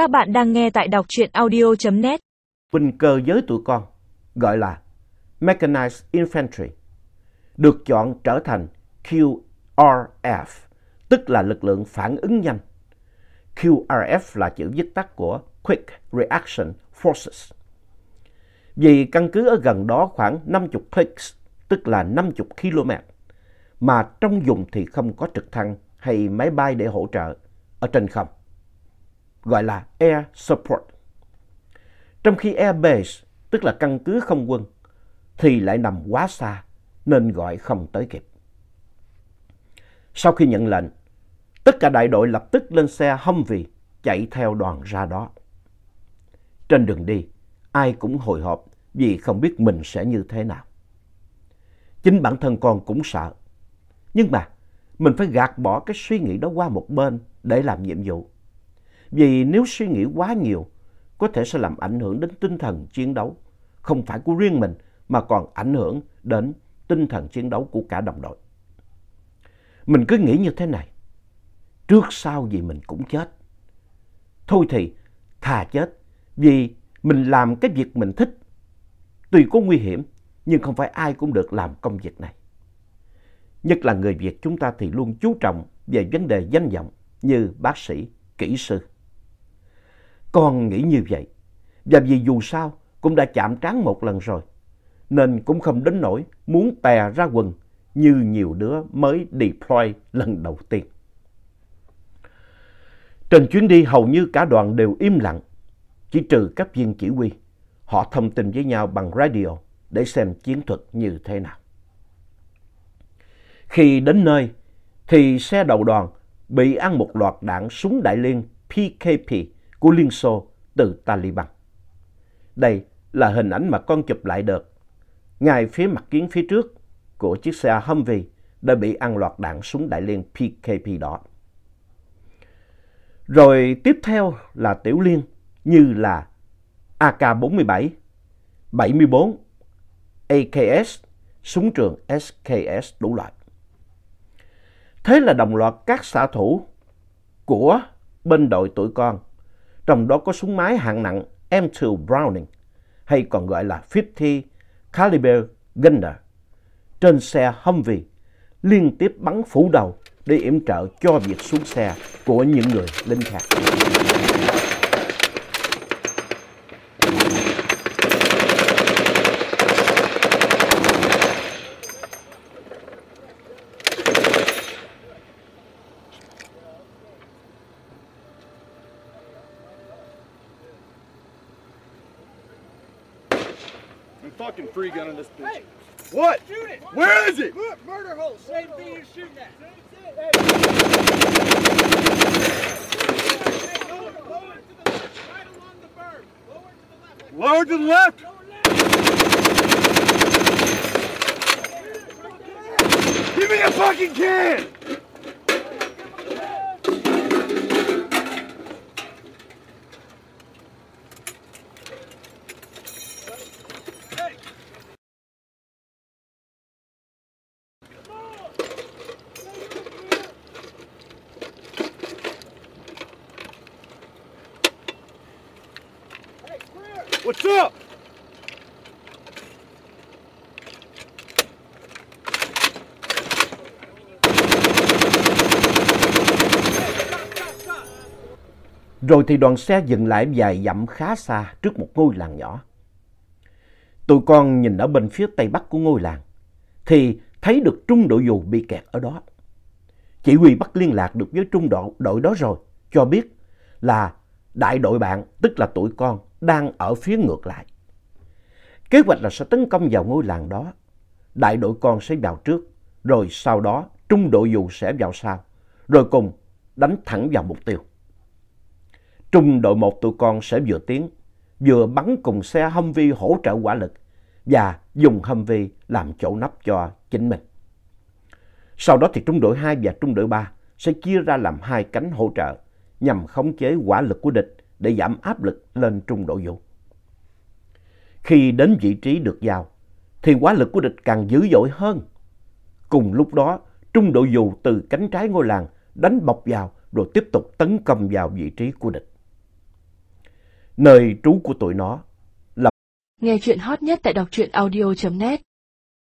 Các bạn đang nghe tại đọc truyện audio.net. binh cơ giới tụi con, gọi là Mechanized Infantry, được chọn trở thành QRF, tức là lực lượng phản ứng nhanh. QRF là chữ viết tắt của Quick Reaction Forces. Vì căn cứ ở gần đó khoảng 50 clicks, tức là 50 km, mà trong vùng thì không có trực thăng hay máy bay để hỗ trợ ở trên không, gọi là Air Support. Trong khi Air Base, tức là căn cứ không quân, thì lại nằm quá xa nên gọi không tới kịp. Sau khi nhận lệnh, tất cả đại đội lập tức lên xe Humvee chạy theo đoàn ra đó. Trên đường đi, ai cũng hồi hộp vì không biết mình sẽ như thế nào. Chính bản thân con cũng sợ. Nhưng mà mình phải gạt bỏ cái suy nghĩ đó qua một bên để làm nhiệm vụ. Vì nếu suy nghĩ quá nhiều, có thể sẽ làm ảnh hưởng đến tinh thần chiến đấu, không phải của riêng mình mà còn ảnh hưởng đến tinh thần chiến đấu của cả đồng đội. Mình cứ nghĩ như thế này, trước sau gì mình cũng chết. Thôi thì thà chết vì mình làm cái việc mình thích. Tuy có nguy hiểm nhưng không phải ai cũng được làm công việc này. Nhất là người Việt chúng ta thì luôn chú trọng về vấn đề danh vọng như bác sĩ, kỹ sư. Con nghĩ như vậy và vì dù sao cũng đã chạm trán một lần rồi nên cũng không đến nỗi muốn tè ra quần như nhiều đứa mới deploy lần đầu tiên. Trên chuyến đi hầu như cả đoàn đều im lặng, chỉ trừ các viên chỉ huy. Họ thông tin với nhau bằng radio để xem chiến thuật như thế nào. Khi đến nơi thì xe đầu đoàn bị ăn một loạt đạn súng đại liên PKP của Liên Xô từ Taliban. Đây là hình ảnh mà con chụp lại được. Ngay phía mặt kiến phía trước của chiếc xe Humvee đã bị ăn loạt đạn súng đại liên PKP đó. Rồi tiếp theo là tiểu liên như là AK-47, 74, AKS, súng trường SKS đủ loại. Thế là đồng loạt các xạ thủ của bên đội tuổi con, trong đó có súng máy hạng nặng M2 Browning, hay còn gọi là 50 Caliber Gunner, trên xe Humvee liên tiếp bắn phủ đầu để yểm trợ cho việc xuống xe của những người lính khác. I'm fucking free gunning this bitch. Hey! What? Shoot it! Where is it? Look, murder hole. Same thing you're shooting at. Lower to the left, right along the berm. Lower to the left. Lower to the left. Lower left. Give me a fucking can. What's up? Rồi thì đoàn xe dừng lại vài dặm khá xa trước một ngôi làng nhỏ. Tụi con nhìn ở bên phía tây bắc của ngôi làng thì thấy được trung đội dù bị kẹt ở đó. Chỉ huy bắt liên lạc được với trung đội, đội đó rồi, cho biết là đại đội bạn, tức là tụi con, đang ở phía ngược lại. Kế hoạch là sẽ tấn công vào ngôi làng đó. Đại đội con sẽ vào trước, rồi sau đó trung đội dù sẽ vào sau, rồi cùng đánh thẳng vào mục tiêu. Trung đội một tụi con sẽ vừa tiến, vừa bắn cùng xe Humvee hỗ trợ quả lực và dùng Humvee làm chỗ nấp cho chính mình. Sau đó thì trung đội 2 và trung đội 3 sẽ chia ra làm hai cánh hỗ trợ nhằm khống chế quả lực của địch để giảm áp lực lên trung đội vụ. Khi đến vị trí được giao thì quá lực của địch càng dữ dội hơn. Cùng lúc đó, trung đội dù từ cánh trái ngôi làng đánh bọc vào rồi tiếp tục tấn công vào vị trí của địch. nơi trú của tụi nó. Nghe chuyện hot nhất tại đọc truyện audio.net